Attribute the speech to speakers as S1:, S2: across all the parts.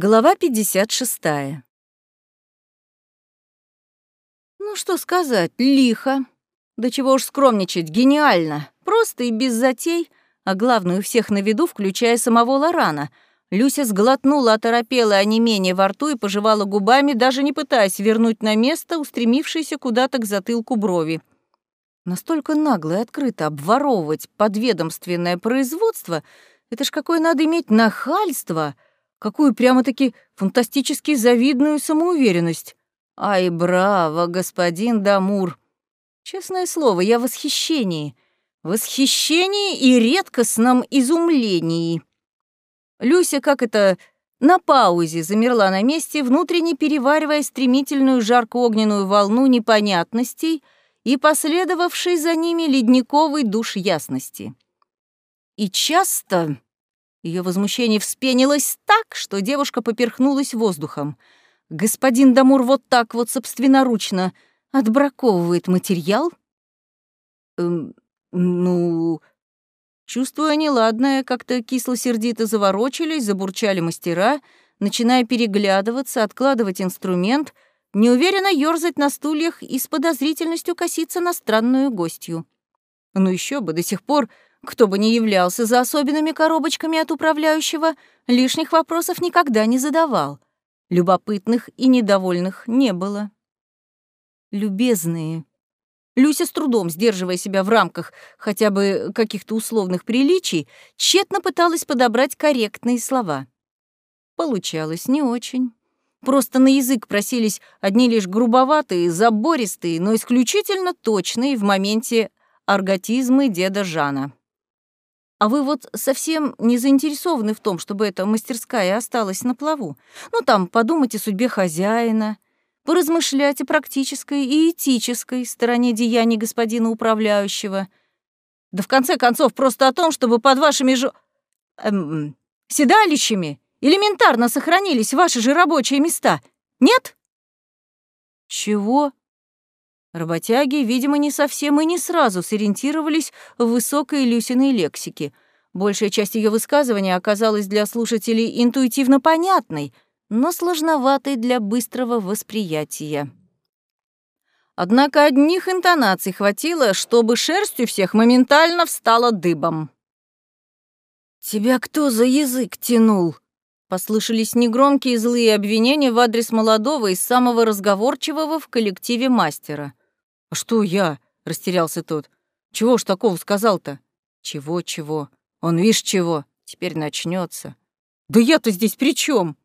S1: Глава 56. Ну что сказать, лихо. Да чего уж скромничать, гениально. Просто и без затей, а главное, у всех на виду, включая самого Лорана. Люся сглотнула оторопелое онемение во рту и пожевала губами, даже не пытаясь вернуть на место устремившиеся куда-то к затылку брови. Настолько нагло и открыто обворовывать подведомственное производство — это ж какое надо иметь нахальство — Какую прямо-таки фантастически завидную самоуверенность. Ай, браво, господин Дамур. Честное слово, я в восхищении. Восхищении и редкостном изумлении. Люся, как это, на паузе замерла на месте, внутренне переваривая стремительную жарко-огненную волну непонятностей и последовавший за ними ледниковый душ ясности. И часто ее возмущение вспенилось так, что девушка поперхнулась воздухом. Господин Дамур вот так вот собственноручно отбраковывает материал? Эм, ну... Чувствуя неладное, как-то кисло-сердито заворочились, забурчали мастера, начиная переглядываться, откладывать инструмент, неуверенно ёрзать на стульях и с подозрительностью коситься на странную гостью. Ну еще бы, до сих пор кто бы ни являлся за особенными коробочками от управляющего, лишних вопросов никогда не задавал. Любопытных и недовольных не было. Любезные. Люся с трудом, сдерживая себя в рамках хотя бы каких-то условных приличий, тщетно пыталась подобрать корректные слова. Получалось не очень. Просто на язык просились одни лишь грубоватые, забористые, но исключительно точные в моменте арготизмы деда Жана. А вы вот совсем не заинтересованы в том, чтобы эта мастерская осталась на плаву? Ну, там, подумать о судьбе хозяина, поразмышлять о практической и этической стороне деяний господина управляющего. Да в конце концов просто о том, чтобы под вашими же... Эм, седалищами элементарно сохранились ваши же рабочие места. Нет? Чего? Работяги, видимо, не совсем и не сразу сориентировались в высокой Люсиной лексике. Большая часть ее высказывания оказалась для слушателей интуитивно понятной, но сложноватой для быстрого восприятия. Однако одних интонаций хватило, чтобы шерсть у всех моментально встала дыбом. «Тебя кто за язык тянул?» Послышались негромкие злые обвинения в адрес молодого и самого разговорчивого в коллективе мастера. «А что я?» — растерялся тот. «Чего ж такого сказал-то?» «Чего-чего? Он, видишь, чего? Теперь начнется. «Да я-то здесь при чем?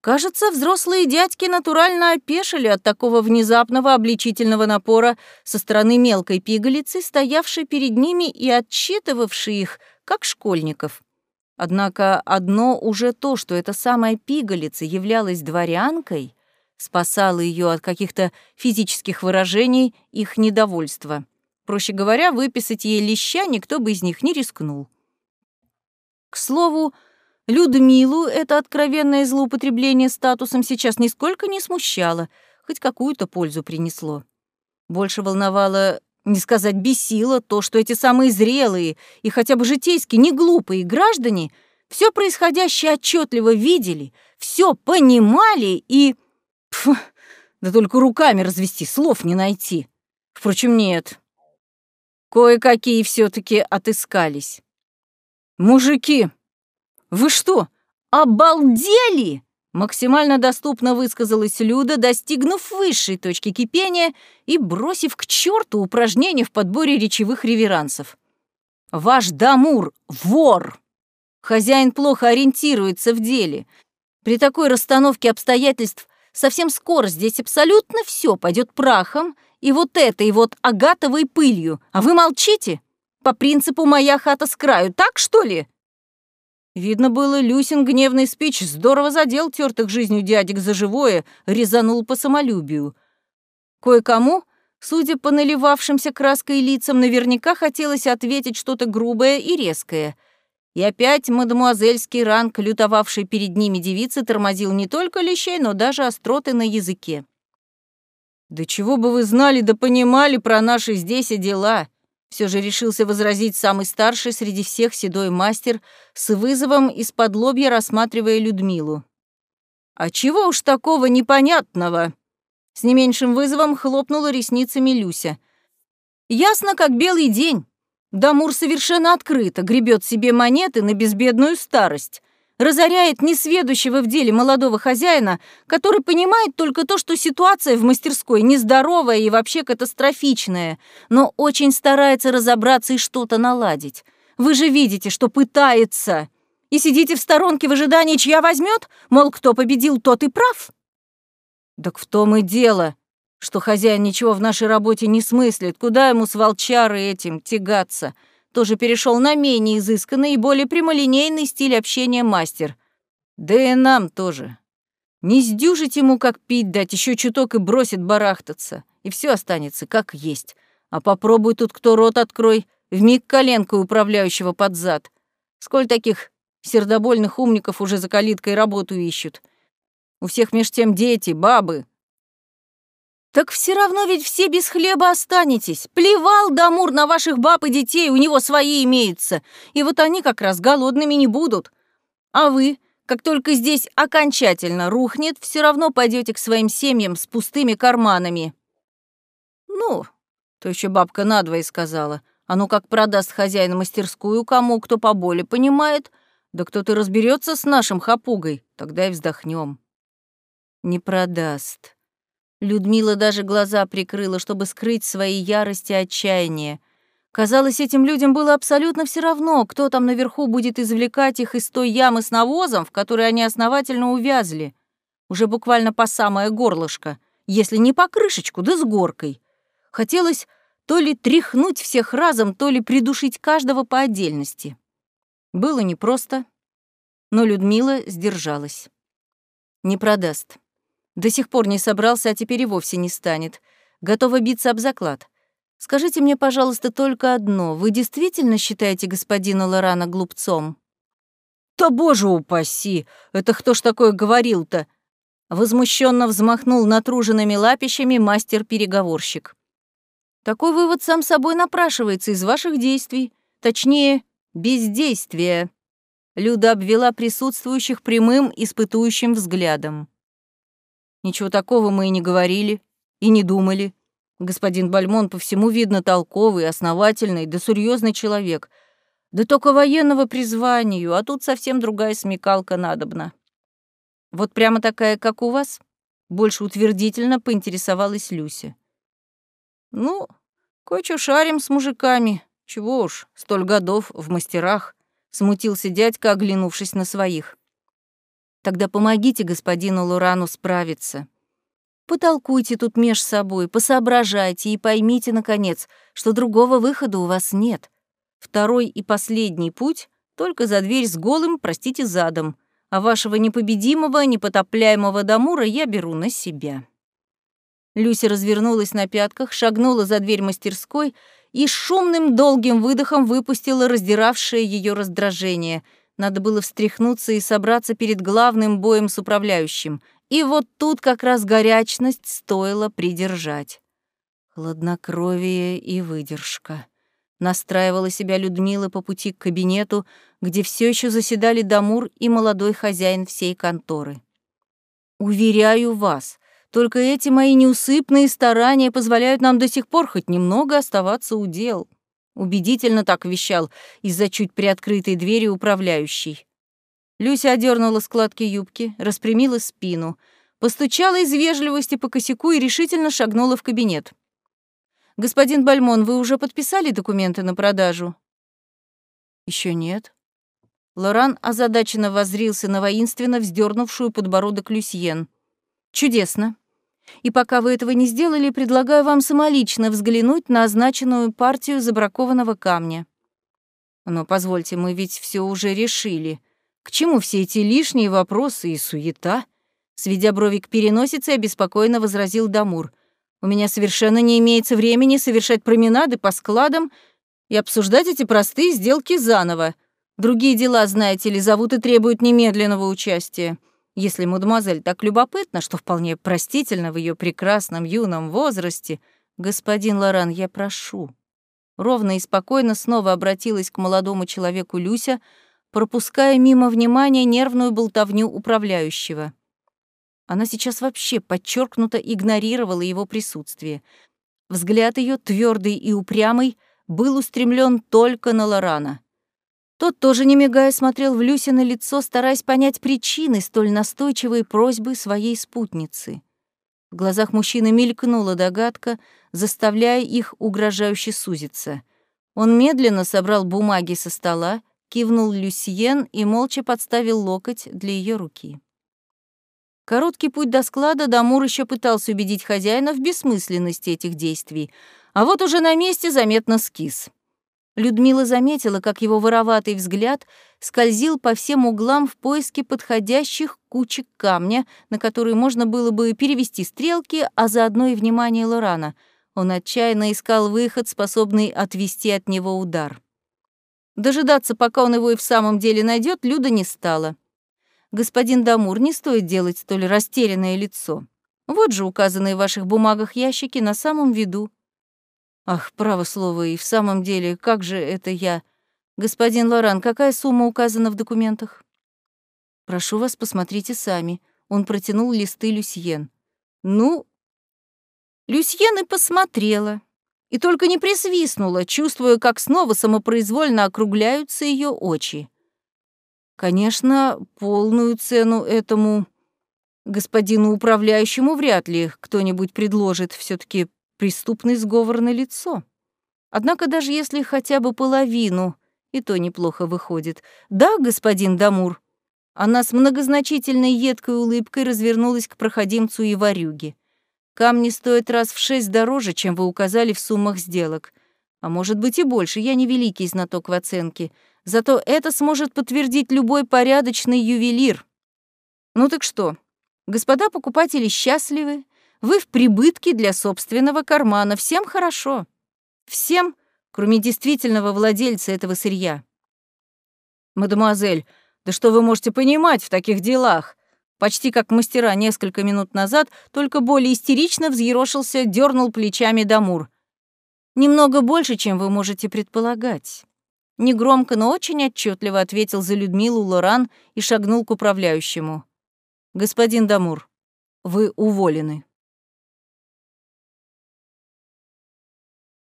S1: Кажется, взрослые дядьки натурально опешили от такого внезапного обличительного напора со стороны мелкой пигалицы, стоявшей перед ними и отчитывавшей их, как школьников. Однако одно уже то, что эта самая пигалица являлась дворянкой — спасало ее от каких-то физических выражений их недовольства. Проще говоря, выписать ей леща никто бы из них не рискнул. К слову, Людмилу это откровенное злоупотребление статусом сейчас нисколько не смущало, хоть какую-то пользу принесло. Больше волновало, не сказать бесило, то, что эти самые зрелые и хотя бы житейски неглупые граждане все происходящее отчетливо видели, все понимали и Фу, да только руками развести, слов не найти. Впрочем, нет. Кое-какие все таки отыскались. «Мужики, вы что, обалдели?» Максимально доступно высказалась Люда, достигнув высшей точки кипения и бросив к черту упражнение в подборе речевых реверансов. «Ваш Дамур — вор! Хозяин плохо ориентируется в деле. При такой расстановке обстоятельств Совсем скоро здесь абсолютно все пойдет прахом, и вот этой вот агатовой пылью. А вы молчите? По принципу «моя хата с краю», так что ли?» Видно было, Люсин гневный спич здорово задел тертых жизнью дядек за живое, резанул по самолюбию. Кое-кому, судя по наливавшимся краской лицам, наверняка хотелось ответить что-то грубое и резкое — и опять мадемуазельский ранг, лютовавший перед ними девицы, тормозил не только лещей, но даже остроты на языке. «Да чего бы вы знали да понимали про наши здесь и дела?» Все же решился возразить самый старший среди всех седой мастер, с вызовом из-под лобья рассматривая Людмилу. «А чего уж такого непонятного?» С не меньшим вызовом хлопнула ресницами Люся. «Ясно, как белый день. Дамур совершенно открыто гребет себе монеты на безбедную старость разоряет несведущего в деле молодого хозяина, который понимает только то, что ситуация в мастерской нездоровая и вообще катастрофичная, но очень старается разобраться и что-то наладить. Вы же видите, что пытается. И сидите в сторонке в ожидании, чья возьмет, мол, кто победил, тот и прав. Так в том и дело, что хозяин ничего в нашей работе не смыслит, куда ему с волчарой этим тягаться — тоже перешел на менее изысканный и более прямолинейный стиль общения мастер. Да и нам тоже. Не сдюжить ему, как пить дать, еще чуток и бросит барахтаться, и все останется как есть. А попробуй тут кто рот открой, вмиг коленкой управляющего под зад. Сколь таких сердобольных умников уже за калиткой работу ищут. У всех меж тем дети, бабы, «Так все равно ведь все без хлеба останетесь. Плевал Дамур на ваших баб и детей, у него свои имеются. И вот они как раз голодными не будут. А вы, как только здесь окончательно рухнет, все равно пойдете к своим семьям с пустыми карманами». «Ну, то еще бабка надвое сказала. А ну как продаст хозяин мастерскую кому, кто поболе понимает, да кто-то разберется с нашим хапугой, тогда и вздохнем. «Не продаст», Людмила даже глаза прикрыла, чтобы скрыть свои ярости и отчаяние. Казалось, этим людям было абсолютно все равно, кто там наверху будет извлекать их из той ямы с навозом, в которой они основательно увязли. Уже буквально по самое горлышко, если не по крышечку, да с горкой. Хотелось то ли тряхнуть всех разом, то ли придушить каждого по отдельности. Было непросто, но Людмила сдержалась. Не продаст. До сих пор не собрался, а теперь и вовсе не станет. Готова биться об заклад. Скажите мне, пожалуйста, только одно. Вы действительно считаете господина Лорана глупцом? Да боже упаси! Это кто ж такое говорил-то? Возмущенно взмахнул натруженными лапищами мастер-переговорщик. Такой вывод сам собой напрашивается из ваших действий, точнее, бездействия. Люда обвела присутствующих прямым, испытующим взглядом. Ничего такого мы и не говорили, и не думали. Господин Бальмон по всему видно толковый, основательный, да серьезный человек. Да только военного призванию, а тут совсем другая смекалка надобна. Вот прямо такая, как у вас? Больше утвердительно поинтересовалась Люся. Ну, кое-что шарим с мужиками. Чего уж, столь годов в мастерах. Смутился дядька, оглянувшись на своих. Тогда помогите господину Лурану справиться. Потолкуйте тут меж собой, посоображайте и поймите, наконец, что другого выхода у вас нет. Второй и последний путь только за дверь с голым, простите, задом, а вашего непобедимого, непотопляемого Дамура я беру на себя». Люся развернулась на пятках, шагнула за дверь мастерской и шумным долгим выдохом выпустила раздиравшее ее раздражение — надо было встряхнуться и собраться перед главным боем с управляющим. И вот тут как раз горячность стоило придержать. Хладнокровие и выдержка. Настраивала себя Людмила по пути к кабинету, где все еще заседали Дамур и молодой хозяин всей конторы. «Уверяю вас, только эти мои неусыпные старания позволяют нам до сих пор хоть немного оставаться у дел». Убедительно так вещал из-за чуть приоткрытой двери управляющий. Люся одернула складки юбки, распрямила спину, постучала из вежливости по косяку и решительно шагнула в кабинет. «Господин Бальмон, вы уже подписали документы на продажу?» Еще нет». Лоран озадаченно воззрился на воинственно вздернувшую подбородок Люсьен. «Чудесно. И пока вы этого не сделали, предлагаю вам самолично взглянуть на означенную партию забракованного камня. Но позвольте, мы ведь все уже решили. К чему все эти лишние вопросы и суета? Сведя брови к переносице, обеспокоенно возразил Дамур. У меня совершенно не имеется времени совершать променады по складам и обсуждать эти простые сделки заново. Другие дела, знаете ли, зовут и требуют немедленного участия. Если мадемуазель так любопытна, что вполне простительно в ее прекрасном юном возрасте, господин Лоран, я прошу». Ровно и спокойно снова обратилась к молодому человеку Люся, пропуская мимо внимания нервную болтовню управляющего. Она сейчас вообще подчеркнуто игнорировала его присутствие. Взгляд ее, твердый и упрямый, был устремлен только на Лорана. Тот тоже, не мигая, смотрел в Люсино лицо, стараясь понять причины столь настойчивой просьбы своей спутницы. В глазах мужчины мелькнула догадка, заставляя их угрожающе сузиться. Он медленно собрал бумаги со стола, кивнул Люсьен и молча подставил локоть для ее руки. Короткий путь до склада Дамур еще пытался убедить хозяина в бессмысленности этих действий, а вот уже на месте заметно скис — Людмила заметила, как его вороватый взгляд скользил по всем углам в поиске подходящих кучек камня, на которые можно было бы перевести стрелки, а заодно и внимание Лорана. Он отчаянно искал выход, способный отвести от него удар. Дожидаться, пока он его и в самом деле найдет, Люда не стала. «Господин Дамур, не стоит делать столь растерянное лицо. Вот же указанные в ваших бумагах ящики на самом виду. Ах, право слово, и в самом деле, как же это я? Господин Лоран, какая сумма указана в документах? Прошу вас, посмотрите сами. Он протянул листы Люсьен. Ну, Люсьен и посмотрела. И только не присвистнула, чувствуя, как снова самопроизвольно округляются ее очи. Конечно, полную цену этому господину управляющему вряд ли кто-нибудь предложит, все таки преступный сговор на лицо. Однако даже если хотя бы половину, и то неплохо выходит. Да, господин Дамур. Она с многозначительной едкой улыбкой развернулась к проходимцу и варюге. Камни стоят раз в шесть дороже, чем вы указали в суммах сделок. А может быть и больше, я не великий знаток в оценке. Зато это сможет подтвердить любой порядочный ювелир. Ну так что, господа покупатели счастливы, вы в прибытке для собственного кармана. Всем хорошо. Всем, кроме действительного владельца этого сырья. Мадемуазель, да что вы можете понимать в таких делах? Почти как мастера несколько минут назад, только более истерично взъерошился, дернул плечами Дамур. Немного больше, чем вы можете предполагать. Негромко, но очень отчетливо ответил за Людмилу Лоран и шагнул к управляющему. «Господин Дамур, вы уволены».